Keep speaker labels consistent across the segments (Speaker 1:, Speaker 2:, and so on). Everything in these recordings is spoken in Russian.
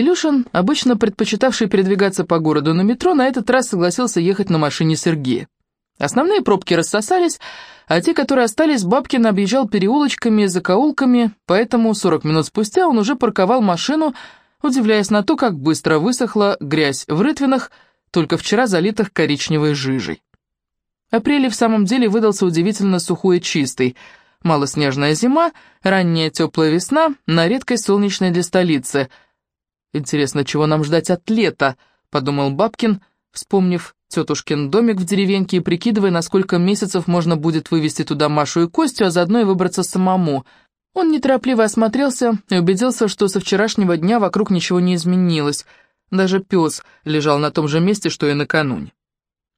Speaker 1: Илюшин, обычно предпочитавший передвигаться по городу на метро, на этот раз согласился ехать на машине Сергея. Основные пробки рассосались, а те, которые остались, Бабкин объезжал переулочками и закоулками, поэтому 40 минут спустя он уже парковал машину, удивляясь на то, как быстро высохла грязь в рытвинах, только вчера залитых коричневой жижей. Апрель в самом деле выдался удивительно сухой и чистый. Малоснежная зима, ранняя теплая весна, на редкость солнечная для столицы. «Интересно, чего нам ждать от лета?» — подумал Бабкин, вспомнив тетушкин домик в деревеньке и прикидывая, на сколько месяцев можно будет вывести туда Машу и Костю, а заодно и выбраться самому. Он неторопливо осмотрелся и убедился, что со вчерашнего дня вокруг ничего не изменилось. Даже пес лежал на том же месте, что и накануне.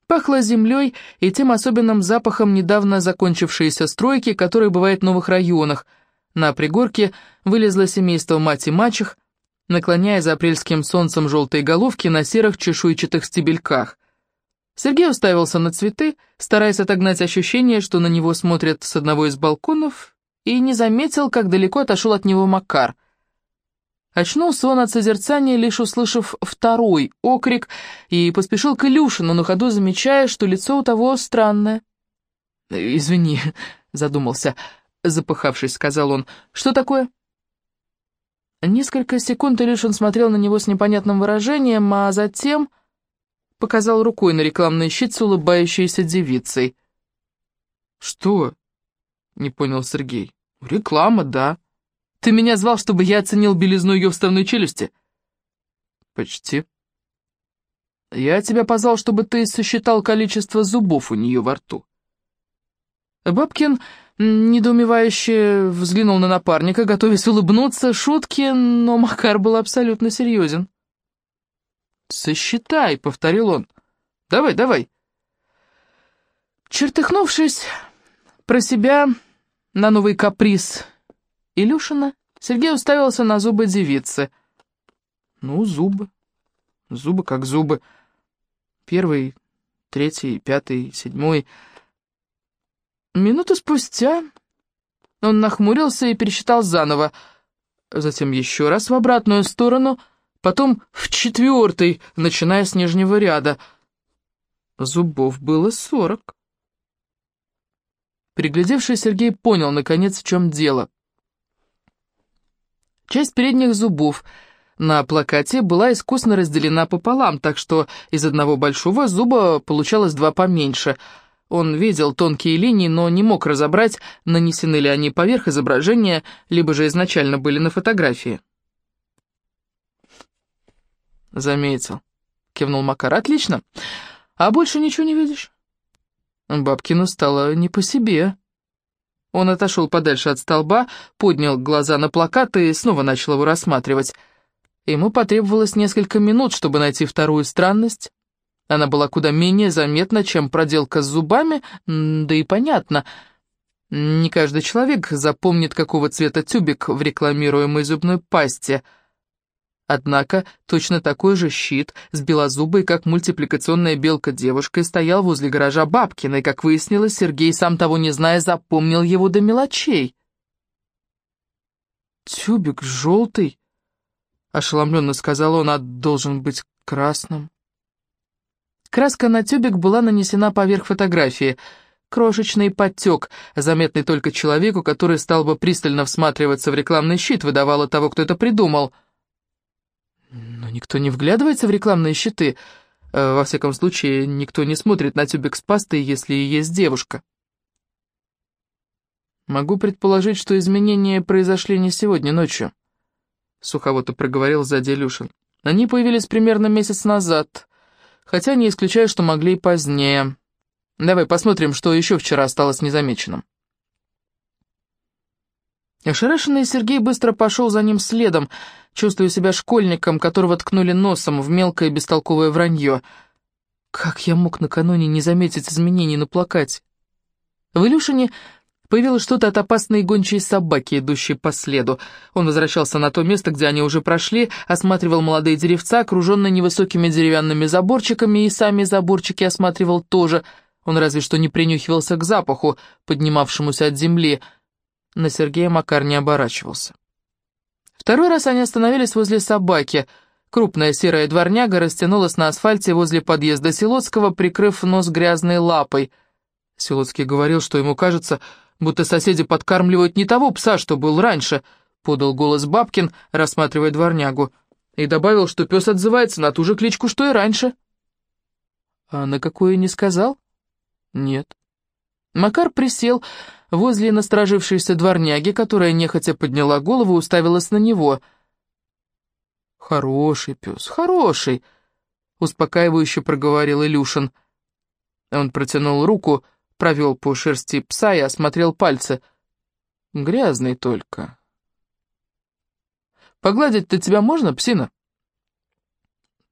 Speaker 1: Пахло землей и тем особенным запахом недавно закончившейся стройки, который бывает в новых районах. На пригорке вылезло семейство мать и мачех, наклоняя за апрельским солнцем желтые головки на серых чешуйчатых стебельках. Сергей уставился на цветы, стараясь отогнать ощущение, что на него смотрят с одного из балконов, и не заметил, как далеко отошел от него Макар. Очнулся он от созерцания, лишь услышав второй окрик, и поспешил к Илюшину, на ходу замечая, что лицо у того странное. «Извини», — задумался, запыхавшись, сказал он. «Что такое?» Несколько секунд Илюшин смотрел на него с непонятным выражением, а затем показал рукой на рекламный щит с улыбающейся девицей. «Что?» — не понял Сергей. «Реклама, да. Ты меня звал, чтобы я оценил белизну ее вставной челюсти?» «Почти. Я тебя позвал, чтобы ты сосчитал количество зубов у нее во рту». Бабкин недоумевающе взглянул на напарника, готовясь улыбнуться шутке, но Макар был абсолютно серьезен. «Сосчитай», — повторил он. «Давай, давай». Чертыхнувшись про себя на новый каприз Илюшина, Сергей уставился на зубы девицы. «Ну, зубы. Зубы как зубы. Первый, третий, пятый, седьмой...» Минуту спустя он нахмурился и пересчитал заново, затем еще раз в обратную сторону — потом в четвертый, начиная с нижнего ряда. Зубов было сорок. Приглядевший Сергей понял, наконец, в чем дело. Часть передних зубов на плакате была искусно разделена пополам, так что из одного большого зуба получалось два поменьше. Он видел тонкие линии, но не мог разобрать, нанесены ли они поверх изображения, либо же изначально были на фотографии. «Заметил», — кивнул Макар. «Отлично. А больше ничего не видишь?» Бабкину стало не по себе. Он отошел подальше от столба, поднял глаза на плакат и снова начал его рассматривать. Ему потребовалось несколько минут, чтобы найти вторую странность. Она была куда менее заметна, чем проделка с зубами, да и понятно. Не каждый человек запомнит, какого цвета тюбик в рекламируемой зубной пасте — Однако точно такой же щит с белозубой, как мультипликационная белка девушкой, стоял возле гаража Бабкиной. Как выяснилось, Сергей, сам того не зная, запомнил его до мелочей. «Тюбик желтый», — ошеломленно сказал он, — «а должен быть красным». Краска на тюбик была нанесена поверх фотографии. Крошечный подтек, заметный только человеку, который стал бы пристально всматриваться в рекламный щит, выдавало того, кто это придумал — но никто не вглядывается в рекламные щиты. Э, во всяком случае, никто не смотрит на тюбик с пастой, если есть девушка. Могу предположить, что изменения произошли не сегодня ночью. Суховато проговорил сзади Илюшин. Они появились примерно месяц назад, хотя не исключаю, что могли и позднее. Давай посмотрим, что еще вчера осталось незамеченным. Ошарашенный Сергей быстро пошел за ним следом, чувствуя себя школьником, которого ткнули носом в мелкое бестолковое вранье. Как я мог накануне не заметить изменений на плакате? В Илюшине появилось что-то от опасной гончей собаки, идущей по следу. Он возвращался на то место, где они уже прошли, осматривал молодые деревца, окруженные невысокими деревянными заборчиками, и сами заборчики осматривал тоже. Он разве что не принюхивался к запаху, поднимавшемуся от земли, — на Сергея Макар не оборачивался. Второй раз они остановились возле собаки. Крупная серая дворняга растянулась на асфальте возле подъезда Силотского, прикрыв нос грязной лапой. Силотский говорил, что ему кажется, будто соседи подкармливают не того пса, что был раньше, подал голос Бабкин, рассматривая дворнягу, и добавил, что пес отзывается на ту же кличку, что и раньше. А на какую не сказал? Нет. Макар присел возле насторожившейся дворняги, которая нехотя подняла голову и уставилась на него — «Хороший пес, хороший!» — успокаивающе проговорил Илюшин. Он протянул руку, провел по шерсти пса и осмотрел пальцы. «Грязный только». «Погладить-то тебя можно, псина?»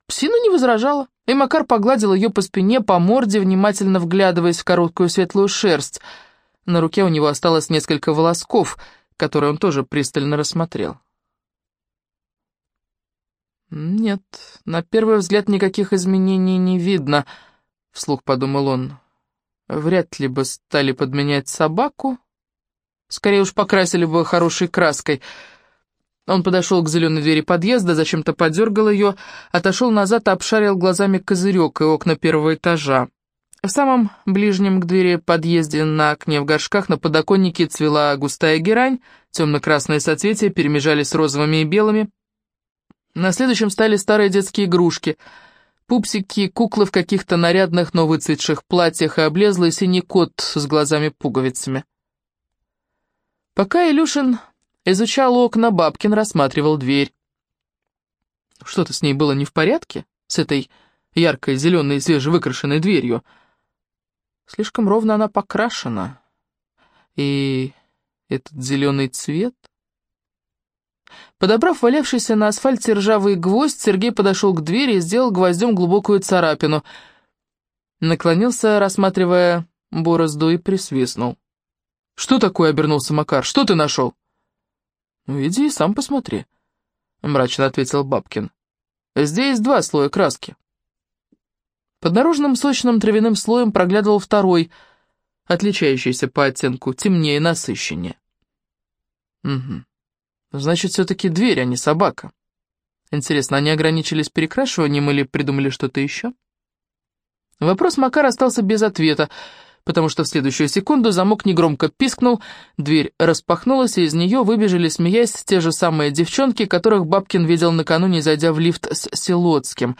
Speaker 1: Псина не возражала, и Макар погладил ее по спине, по морде, внимательно вглядываясь в короткую светлую шерсть. На руке у него осталось несколько волосков, которые он тоже пристально рассмотрел. «Нет, на первый взгляд никаких изменений не видно», — вслух подумал он. «Вряд ли бы стали подменять собаку. Скорее уж покрасили бы хорошей краской». Он подошел к зеленой двери подъезда, зачем-то подергал ее, отошел назад и обшарил глазами козырек и окна первого этажа. В самом ближнем к двери подъезде на окне в горшках на подоконнике цвела густая герань, темно-красные соцветия перемежались с розовыми и белыми. На следующем стали старые детские игрушки. Пупсики, куклы в каких-то нарядных, но выцветших платьях и облезлый синий кот с глазами-пуговицами. Пока Илюшин изучал окна, Бабкин рассматривал дверь. Что-то с ней было не в порядке, с этой яркой зеленой свежевыкрашенной дверью. Слишком ровно она покрашена. И этот зеленый цвет... Подобрав валявшийся на асфальте ржавый гвоздь, Сергей подошел к двери и сделал гвоздем глубокую царапину. Наклонился, рассматривая борозду, и присвистнул. «Что такое?» — обернулся Макар. «Что ты нашел?» «Ну, иди и сам посмотри», — мрачно ответил Бабкин. «Здесь два слоя краски». Под наружным сочным травяным слоем проглядывал второй, отличающийся по оттенку, темнее и насыщеннее. «Угу. Значит, все-таки дверь, а не собака. Интересно, они ограничились перекрашиванием или придумали что-то еще? Вопрос Макар остался без ответа, потому что в следующую секунду замок негромко пискнул, дверь распахнулась, и из нее выбежали, смеясь, те же самые девчонки, которых Бабкин видел накануне, зайдя в лифт с Селоцким.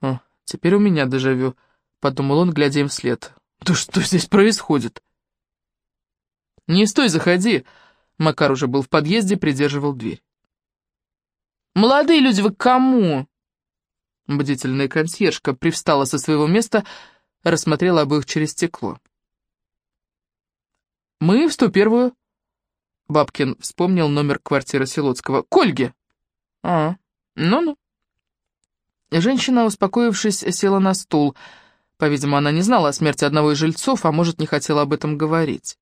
Speaker 1: «О, теперь у меня дежавю», — подумал он, глядя им вслед. «Да что здесь происходит?» «Не стой, заходи», — Макар уже был в подъезде, придерживал дверь. «Молодые люди, вы к кому?» Бдительная консьержка привстала со своего места, рассмотрела обоих через стекло. «Мы в 101-ю». Бабкин вспомнил номер квартиры Селоцкого. «К Ольге!» «А, ну-ну». Женщина, успокоившись, села на стул. По-видимому, она не знала о смерти одного из жильцов, а может, не хотела об этом говорить.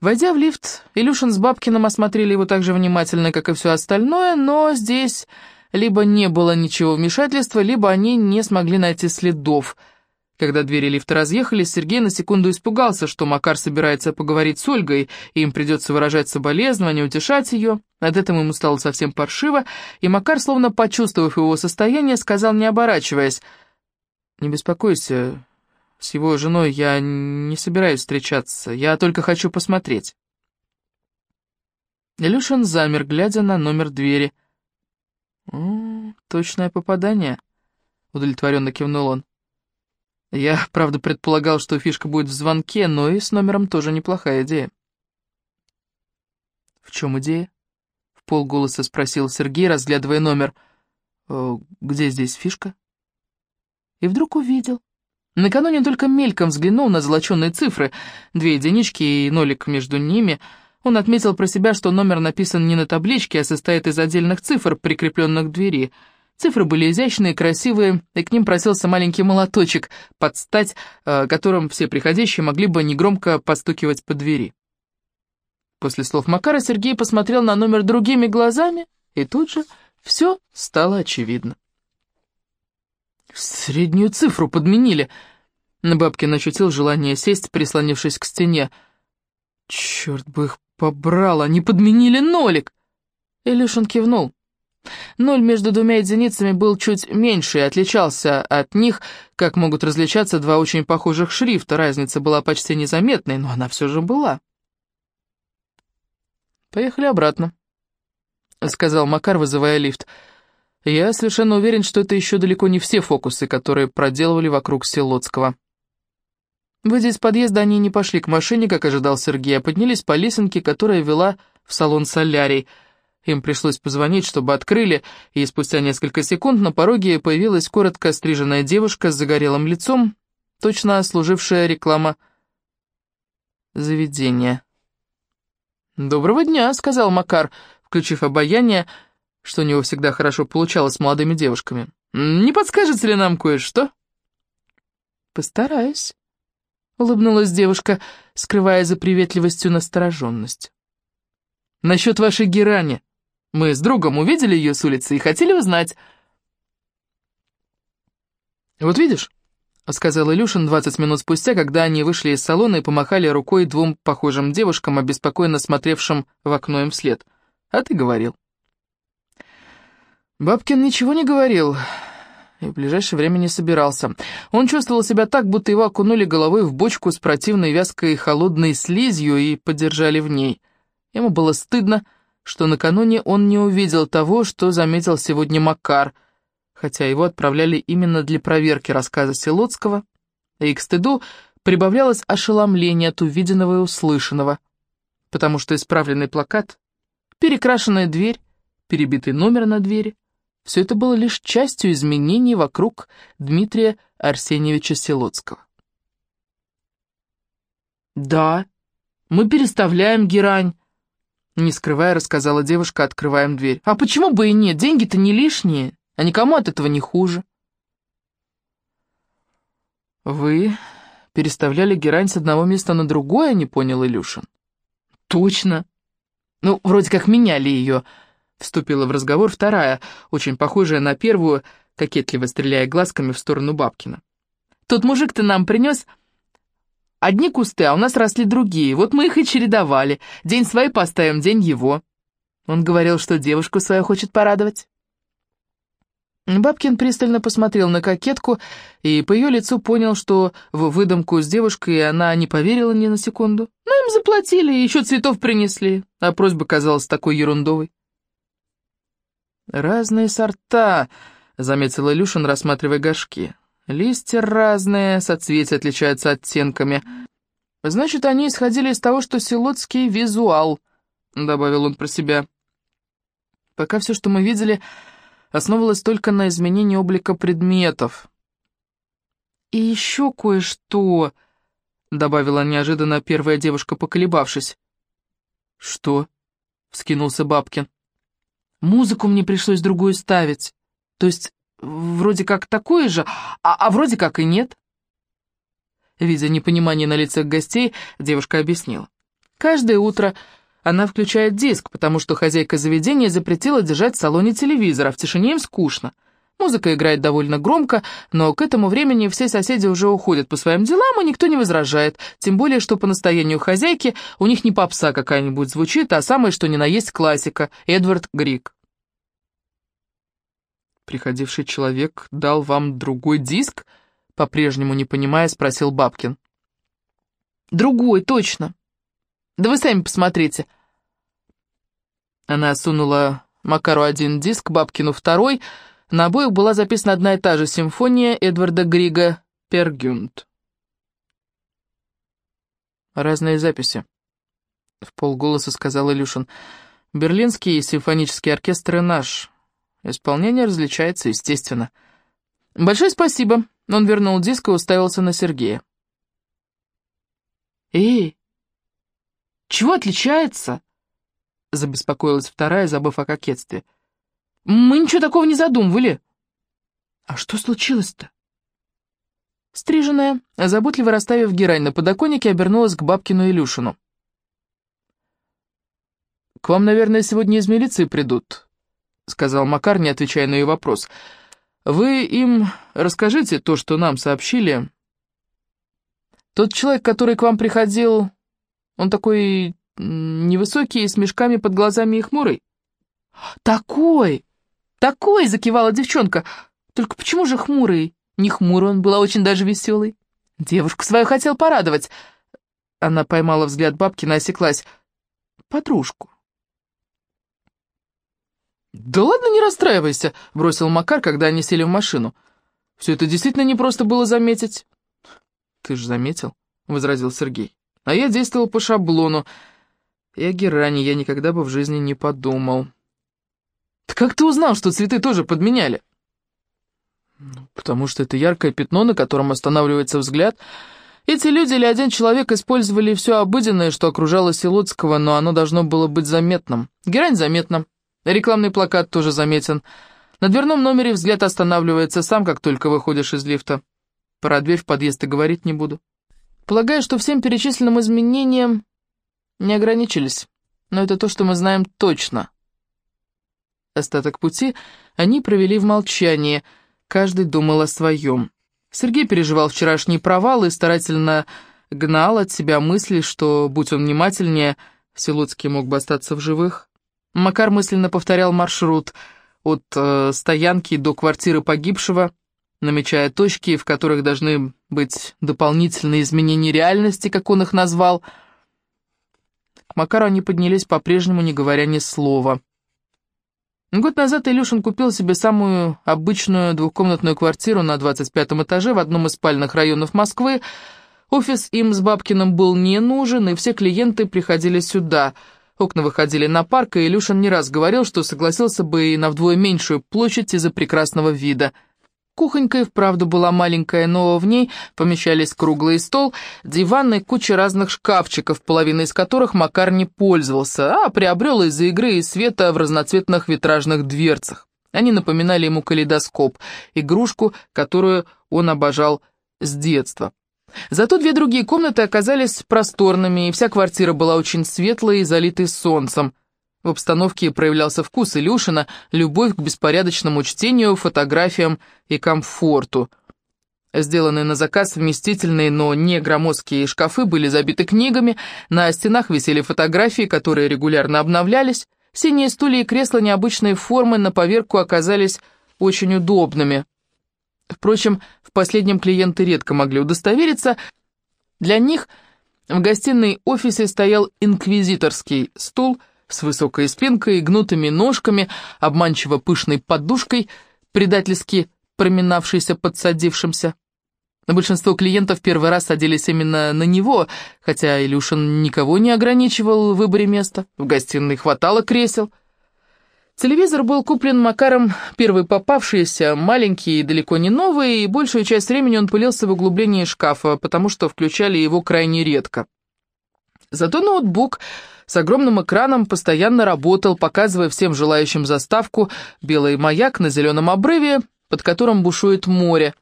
Speaker 1: Войдя в лифт, Илюшин с Бабкиным осмотрели его так же внимательно, как и все остальное, но здесь либо не было ничего вмешательства, либо они не смогли найти следов. Когда двери лифта разъехались, Сергей на секунду испугался, что Макар собирается поговорить с Ольгой, и им придется выражать соболезнования, утешать ее. От этого ему стало совсем паршиво, и Макар, словно почувствовав его состояние, сказал, не оборачиваясь, «Не беспокойся, с его женой я не собираюсь встречаться, я только хочу посмотреть». Илюшин замер, глядя на номер двери. «О, точное попадание», — удовлетворенно кивнул он. «Я, правда, предполагал, что фишка будет в звонке, но и с номером тоже неплохая идея». «В чем идея?» — в полголоса спросил Сергей, разглядывая номер. «Э, «Где здесь фишка?» И вдруг увидел. Накануне только мельком взглянул на золоченые цифры, две единички и нолик между ними. Он отметил про себя, что номер написан не на табличке, а состоит из отдельных цифр, прикрепленных к двери. Цифры были изящные, красивые, и к ним просился маленький молоточек, под стать, э, которым все приходящие могли бы негромко постукивать по двери. После слов Макара Сергей посмотрел на номер другими глазами, и тут же все стало очевидно. Среднюю цифру подменили. Бабкин ощутил желание сесть, прислонившись к стене. Черт бы их побрал, они подменили нолик. Илюшин кивнул. Ноль между двумя единицами был чуть меньше и отличался от них, как могут различаться два очень похожих шрифта. Разница была почти незаметной, но она все же была. «Поехали обратно», — сказал Макар, вызывая лифт. «Я совершенно уверен, что это еще далеко не все фокусы, которые проделывали вокруг Селоцкого». Выйдя из подъезда, они не пошли к машине, как ожидал Сергей, а поднялись по лесенке, которая вела в салон солярий. Им пришлось позвонить, чтобы открыли, и спустя несколько секунд на пороге появилась коротко стриженная девушка с загорелым лицом, точно служившая реклама заведения. «Доброго дня», — сказал Макар, включив обаяние, что у него всегда хорошо получалось с молодыми девушками. «Не подскажете ли нам кое-что?»
Speaker 2: «Постараюсь», — улыбнулась девушка, скрывая за приветливостью настороженность.
Speaker 1: «Насчет вашей герани. Мы с другом увидели ее с улицы и хотели узнать». «Вот видишь», — сказал Илюшин двадцать минут спустя, когда они вышли из салона и помахали рукой двум похожим девушкам, обеспокоенно смотревшим в окно им вслед. «А ты говорил». Бабкин ничего не говорил и в ближайшее время не собирался. Он чувствовал себя так, будто его окунули головой в бочку с противной вязкой холодной слизью и подержали в ней. Ему было стыдно, что накануне он не увидел того, что заметил сегодня Макар, хотя его отправляли именно для проверки рассказа Селоцкого, и к стыду прибавлялось ошеломление от увиденного и услышанного, потому что исправленный плакат, перекрашенная дверь, перебитый номер на двери — все это было лишь частью изменений вокруг Дмитрия Арсеньевича Селоцкого. «Да, мы переставляем герань», — не скрывая, рассказала девушка, открываем дверь. «А почему бы и нет? Деньги-то не лишние, а никому от этого не хуже». «Вы переставляли герань с одного места на другое?» — не понял Илюшин. «Точно. Ну, вроде как меняли ее», Вступила в разговор вторая, очень похожая на первую, кокетливо стреляя глазками в сторону Бабкина. «Тот мужик-то нам принес одни кусты, а у нас росли другие. Вот мы их и чередовали. День свой поставим, день его». Он говорил, что девушку свою хочет порадовать. Бабкин пристально посмотрел на кокетку и по ее лицу понял, что в выдумку с девушкой она не поверила ни на секунду. Но им заплатили, еще цветов принесли, а просьба казалась такой ерундовой. «Разные сорта», — заметил Илюшин, рассматривая горшки. «Листья разные, соцветия отличаются оттенками. Значит, они исходили из того, что селотский визуал», — добавил он про себя. «Пока все, что мы видели, основывалось только на изменении облика предметов». «И еще кое-что», — добавила неожиданно первая девушка, поколебавшись. «Что?» — вскинулся Бабкин. Музыку мне пришлось другую ставить. То есть, вроде как такое же, а, а вроде как и нет. Видя непонимание на лицах гостей, девушка объяснила. Каждое утро она включает диск, потому что хозяйка заведения запретила держать в салоне телевизора, в тишине им скучно. Музыка играет довольно громко, но к этому времени все соседи уже уходят по своим делам, и никто не возражает, тем более, что по настоянию хозяйки у них не попса какая-нибудь звучит, а самое что ни на есть классика, Эдвард Грик. «Приходивший человек дал вам другой диск?» По-прежнему не понимая, спросил Бабкин. «Другой, точно. Да вы сами посмотрите». Она сунула Макару один диск, Бабкину второй — на обоих была записана одна и та же симфония Эдварда Грига «Пергюнд». «Разные записи», — в полголоса сказал Илюшин. «Берлинский симфонический оркестр и наш. Исполнение различается, естественно». «Большое спасибо», — он вернул диск и уставился на Сергея. «Эй, чего отличается?» — забеспокоилась вторая, забыв о кокетстве. Мы ничего такого не задумывали. А что случилось-то? Стриженная, заботливо расставив герань на подоконнике, обернулась к бабкину Илюшину. «К вам, наверное, сегодня из милиции придут», — сказал Макар, не отвечая на ее вопрос. «Вы им расскажите то, что нам сообщили. Тот человек, который к вам приходил, он такой невысокий, с мешками под глазами и хмурый?» «Такой!»
Speaker 2: Такой!» — закивала девчонка. «Только почему же хмурый?» Не хмурый он, была очень даже веселый. Девушку свою хотел порадовать. Она поймала взгляд бабки, осеклась. «Подружку».
Speaker 1: «Да ладно, не расстраивайся», — бросил Макар, когда они сели в машину. «Все это действительно непросто было заметить». «Ты же заметил», — возразил Сергей. «А я действовал по шаблону. И о Геране я никогда бы в жизни не подумал». «Ты как ты узнал, что цветы тоже подменяли?» ну, «Потому что это яркое пятно, на котором останавливается взгляд. Эти люди или один человек использовали все обыденное, что окружало Силуцкого, но оно должно было быть заметным. Герань заметна. Рекламный плакат тоже заметен. На дверном номере взгляд останавливается сам, как только выходишь из лифта. Про дверь в подъезд и говорить не буду. Полагаю, что всем перечисленным изменениям не ограничились, но это то, что мы знаем точно». Остаток пути они провели в молчании, каждый думал о своем. Сергей переживал вчерашний провал и старательно гнал от себя мысли, что, будь он внимательнее, Силуцкий мог бы остаться в живых. Макар мысленно повторял маршрут от э, стоянки до квартиры погибшего, намечая точки, в которых должны быть дополнительные изменения реальности, как он их назвал. К Макару они поднялись по-прежнему, не говоря ни слова. Год назад Илюшин купил себе самую обычную двухкомнатную квартиру на 25 этаже в одном из спальных районов Москвы. Офис им с Бабкиным был не нужен, и все клиенты приходили сюда. Окна выходили на парк, и Илюшин не раз говорил, что согласился бы и на вдвое меньшую площадь из-за прекрасного вида – Кухонька и вправду была маленькая, но в ней помещались круглый стол, диван и куча разных шкафчиков, половина из которых Макар не пользовался, а приобрел из-за игры и света в разноцветных витражных дверцах. Они напоминали ему калейдоскоп, игрушку, которую он обожал с детства. Зато две другие комнаты оказались просторными, и вся квартира была очень светлой и залитой солнцем. В обстановке проявлялся вкус Илюшина, любовь к беспорядочному чтению, фотографиям и комфорту. Сделанные на заказ вместительные, но не громоздкие шкафы были забиты книгами, на стенах висели фотографии, которые регулярно обновлялись, синие стулья и кресла необычной формы на поверку оказались очень удобными. Впрочем, в последнем клиенты редко могли удостовериться, для них в гостиной офисе стоял инквизиторский стул – с высокой спинкой, гнутыми ножками, обманчиво пышной подушкой, предательски проминавшейся подсадившимся. На большинство клиентов первый раз садились именно на него, хотя Илюшин никого не ограничивал в выборе места, в гостиной хватало кресел. Телевизор был куплен Макаром первый попавшийся, маленький и далеко не новый, и большую часть времени он пылился в углублении шкафа, потому что включали его крайне редко. Зато ноутбук с огромным экраном постоянно работал, показывая всем желающим заставку «Белый маяк на зеленом обрыве, под которым бушует море».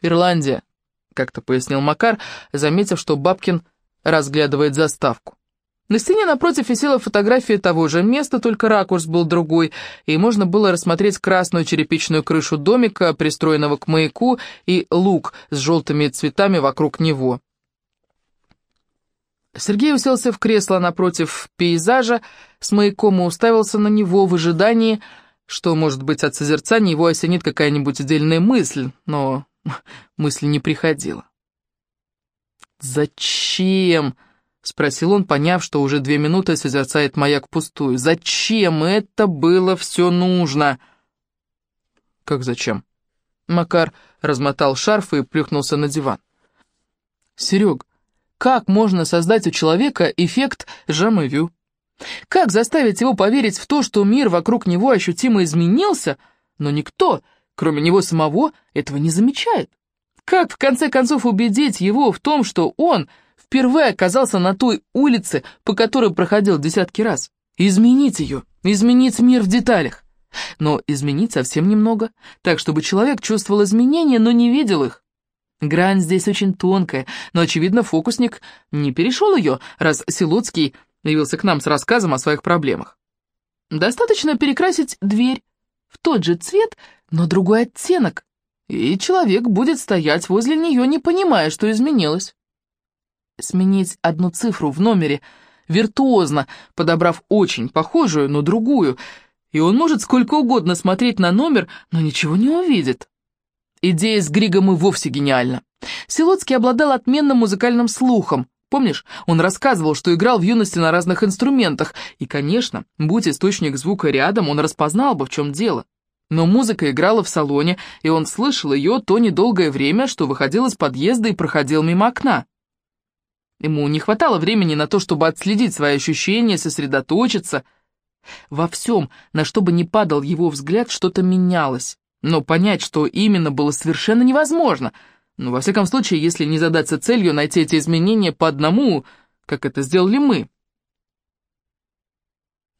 Speaker 1: «Ирландия», — как-то пояснил Макар, заметив, что Бабкин разглядывает заставку. На стене напротив висела фотография того же места, только ракурс был другой, и можно было рассмотреть красную черепичную крышу домика, пристроенного к маяку, и луг с желтыми цветами вокруг него. Сергей уселся в кресло напротив пейзажа с маяком и уставился на него в ожидании, что, может быть, от созерцания его осенит какая-нибудь отдельная мысль, но мысль не приходила. «Зачем?» — спросил он, поняв, что уже две минуты созерцает маяк пустую. «Зачем это было все нужно?» «Как зачем?» Макар размотал шарф и плюхнулся на диван. «Серег, как можно создать у человека эффект жамывю? Как заставить его поверить в то, что мир вокруг него ощутимо изменился, но никто, кроме него самого, этого не замечает? Как, в конце концов, убедить его в том, что он впервые оказался на той улице, по которой проходил десятки раз? Изменить ее, изменить мир в деталях. Но изменить совсем немного, так, чтобы человек чувствовал изменения, но не видел их. Грань здесь очень тонкая, но, очевидно, фокусник не перешел ее, раз Силуцкий явился к нам с рассказом о своих проблемах. Достаточно перекрасить дверь в тот же цвет, но другой оттенок, и человек будет стоять возле нее, не понимая, что изменилось. Сменить одну цифру в номере, виртуозно, подобрав очень похожую, но другую, и он может сколько угодно смотреть на номер, но ничего не увидит. Идея с Григом и вовсе гениальна. Силоцкий обладал отменным музыкальным слухом. Помнишь, он рассказывал, что играл в юности на разных инструментах, и, конечно, будь источник звука рядом, он распознал бы, в чем дело. Но музыка играла в салоне, и он слышал ее то недолгое время, что выходил из подъезда и проходил мимо окна. Ему не хватало времени на то, чтобы отследить свои ощущения, сосредоточиться. Во всем, на что бы ни падал его взгляд, что-то менялось. Но понять, что именно, было совершенно невозможно. Ну, во всяком случае, если не задаться целью найти эти изменения по одному, как это сделали мы.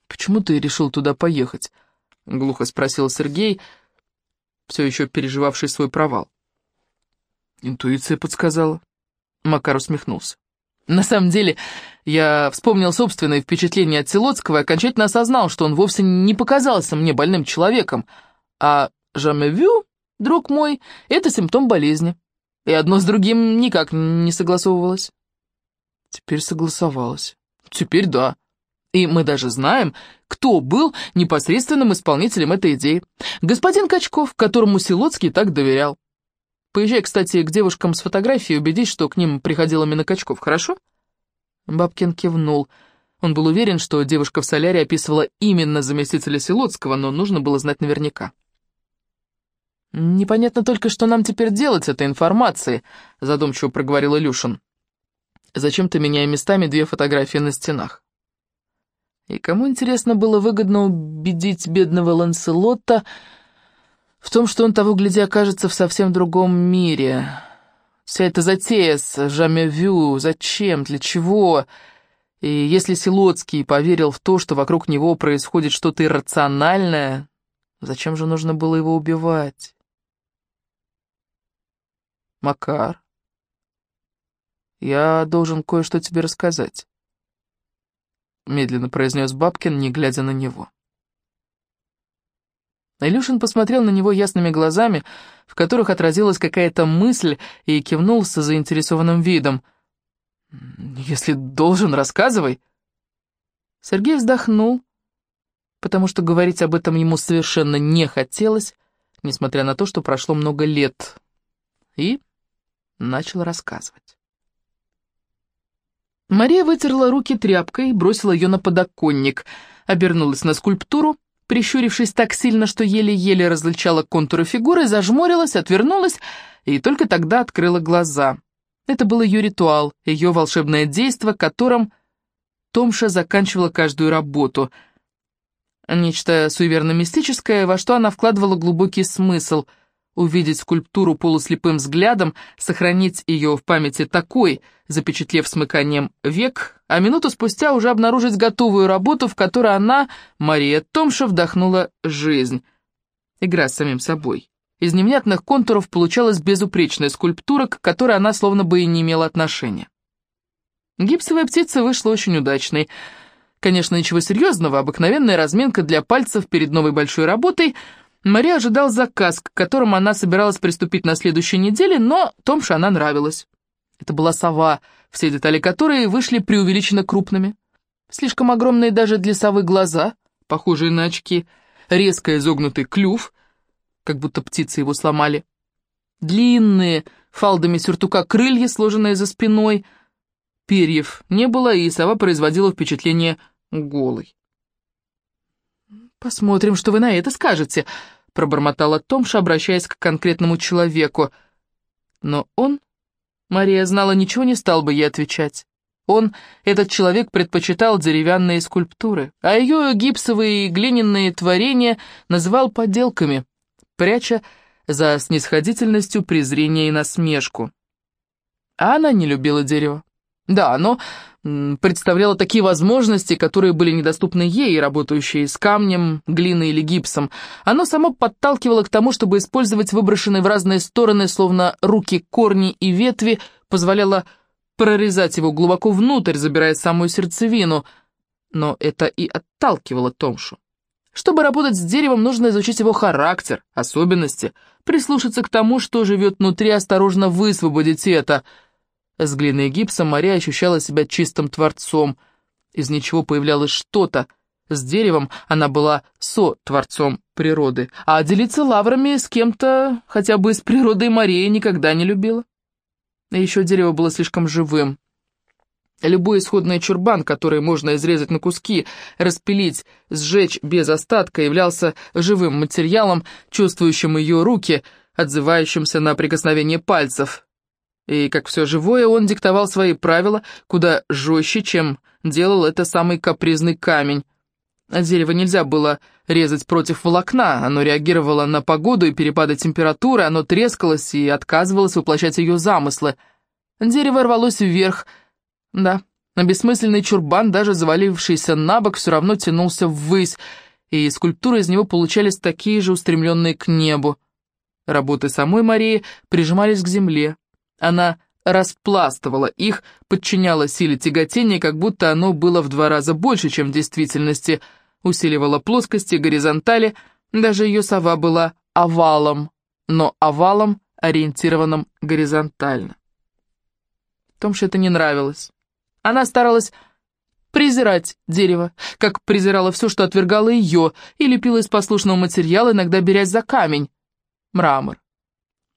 Speaker 1: «Почему ты решил туда поехать?» — глухо спросил Сергей, все еще переживавший свой провал. «Интуиция подсказала». Макар усмехнулся. На самом деле, я вспомнил собственные впечатления от Силоцкого и окончательно осознал, что он вовсе не показался мне больным человеком, а «жамевю», друг мой, это симптом болезни. И одно с другим никак не согласовывалось. Теперь согласовалось. Теперь да. И мы даже знаем, кто был непосредственным исполнителем этой идеи. Господин Качков, которому Силоцкий так доверял. Поезжай, кстати, к девушкам с фотографией, убедись, что к ним приходил именно Качков, хорошо?» Бабкин кивнул. Он был уверен, что девушка в соляре описывала именно заместителя Силоцкого, но нужно было знать наверняка. «Непонятно только, что нам теперь делать с этой информацией», — задумчиво проговорил Илюшин. «Зачем-то меняя местами две фотографии на стенах». И кому, интересно, было выгодно убедить бедного Ланселота в том, что он того гляди окажется в совсем другом мире. Вся эта затея с Жамевю, зачем, для чего? И если Силоцкий поверил в то, что вокруг него происходит что-то иррациональное, зачем же нужно было его убивать? Макар, я должен кое-что тебе рассказать, медленно произнес Бабкин, не глядя на него. Илюшин посмотрел на него ясными глазами, в которых отразилась какая-то мысль, и кивнул с заинтересованным видом. «Если должен, рассказывай». Сергей вздохнул, потому что говорить об этом ему совершенно не хотелось, несмотря на то, что прошло много лет, и начал рассказывать. Мария вытерла руки тряпкой, бросила ее на подоконник, обернулась на скульптуру, прищурившись так сильно, что еле-еле различала контуры фигуры, зажмурилась, отвернулась и только тогда открыла глаза. Это был ее ритуал, ее волшебное действо, которым Томша заканчивала каждую работу. Нечто суеверно-мистическое, во что она вкладывала глубокий смысл — увидеть скульптуру полуслепым взглядом, сохранить ее в памяти такой, запечатлев смыканием век, а минуту спустя уже обнаружить готовую работу, в которой она, Мария Томша, вдохнула жизнь. Игра с самим собой. Из невнятных контуров получалась безупречная скульптура, к которой она словно бы и не имела отношения. Гипсовая птица вышла очень удачной. Конечно, ничего серьезного, обыкновенная разминка для пальцев перед новой большой работой — Мария ожидал заказ, к которому она собиралась приступить на следующей неделе, но Томше она нравилась. Это была сова, все детали которой вышли преувеличенно крупными. Слишком огромные даже для совы глаза, похожие на очки, резко изогнутый клюв, как будто птицы его сломали. Длинные, фалдами сюртука крылья, сложенные за спиной. Перьев не было, и сова производила впечатление голой. «Посмотрим, что вы на это скажете», пробормотала Томша, обращаясь к конкретному человеку. Но он, Мария знала, ничего не стал бы ей отвечать. Он, этот человек, предпочитал деревянные скульптуры, а ее гипсовые и глиняные творения называл подделками, пряча за снисходительностью презрение и насмешку. А она не любила дерево. Да, оно представляло такие возможности, которые были недоступны ей, работающей с камнем, глиной или гипсом. Оно само подталкивало к тому, чтобы использовать выброшенные в разные стороны, словно руки, корни и ветви, позволяло прорезать его глубоко внутрь, забирая самую сердцевину. Но это и отталкивало Томшу. Чтобы работать с деревом, нужно изучить его характер, особенности, прислушаться к тому, что живет внутри, осторожно высвободить это — с глиной и гипсом Мария ощущала себя чистым творцом. Из ничего появлялось что-то, с деревом она была со-творцом природы, а делиться лаврами с кем-то, хотя бы с природой Мария, никогда не любила. И еще дерево было слишком живым. Любой исходный чурбан, который можно изрезать на куски, распилить, сжечь без остатка, являлся живым материалом, чувствующим ее руки, отзывающимся на прикосновение пальцев. И, как все живое, он диктовал свои правила куда жестче, чем делал это самый капризный камень. Дерево нельзя было резать против волокна, оно реагировало на погоду и перепады температуры, оно трескалось и отказывалось воплощать ее замыслы. Дерево рвалось вверх, да, на бессмысленный чурбан, даже завалившийся на бок, все равно тянулся ввысь, и скульптуры из него получались такие же устремленные к небу. Работы самой Марии прижимались к земле. Она распластывала их, подчиняла силе тяготения, как будто оно было в два раза больше, чем в действительности, усиливала плоскости, горизонтали, даже ее сова была овалом, но овалом, ориентированным горизонтально. Томше это не нравилось. Она старалась презирать дерево, как презирала все, что отвергало ее, и лепила из послушного материала, иногда берясь за камень. Мрамор.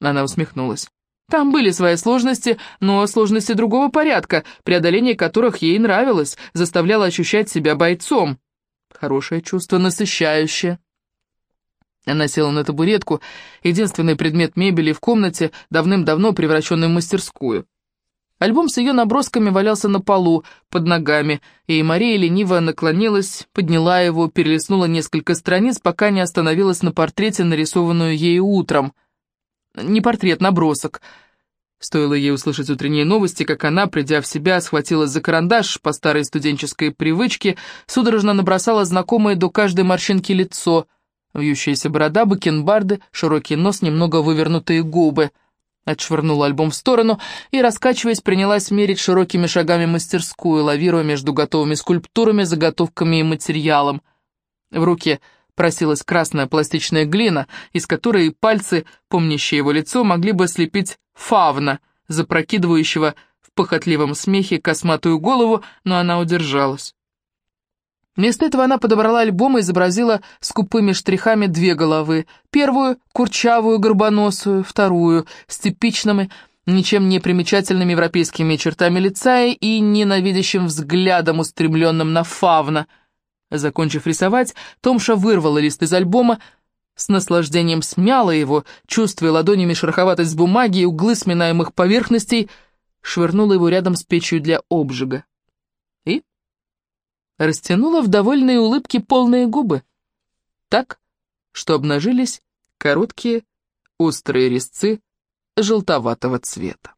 Speaker 1: Она усмехнулась. Там были свои сложности, но сложности другого порядка, преодоление которых ей нравилось, заставляло ощущать себя бойцом. Хорошее чувство, насыщающее. Она села на табуретку, единственный предмет мебели в комнате, давным-давно превращенный в мастерскую. Альбом с ее набросками валялся на полу, под ногами, и Мария лениво наклонилась, подняла его, перелистнула несколько страниц, пока не остановилась на портрете, нарисованную ею утром. Не портрет, набросок. Стоило ей услышать утренние новости, как она, придя в себя, схватилась за карандаш по старой студенческой привычке, судорожно набросала знакомое до каждой морщинки лицо, вьющаяся борода, бакенбарды, широкий нос, немного вывернутые губы — Отшвырнула альбом в сторону и, раскачиваясь, принялась мерить широкими шагами мастерскую, лавируя между готовыми скульптурами, заготовками и материалом. В руке просилась красная пластичная глина, из которой пальцы, помнящие его лицо, могли бы слепить фавна, запрокидывающего в похотливом смехе косматую голову, но она удержалась. Вместо этого она подобрала альбом и изобразила скупыми штрихами две головы. Первую — курчавую, горбоносую, вторую — с типичными, ничем не примечательными европейскими чертами лица и ненавидящим взглядом, устремленным на фавна. Закончив рисовать, Томша вырвала лист из альбома, с наслаждением смяла его, чувствуя ладонями шероховатость бумаги и углы сминаемых поверхностей, швырнула его рядом с печью для обжига растянула в довольные улыбки полные губы. Так, что обнажились короткие острые резцы желтоватого цвета.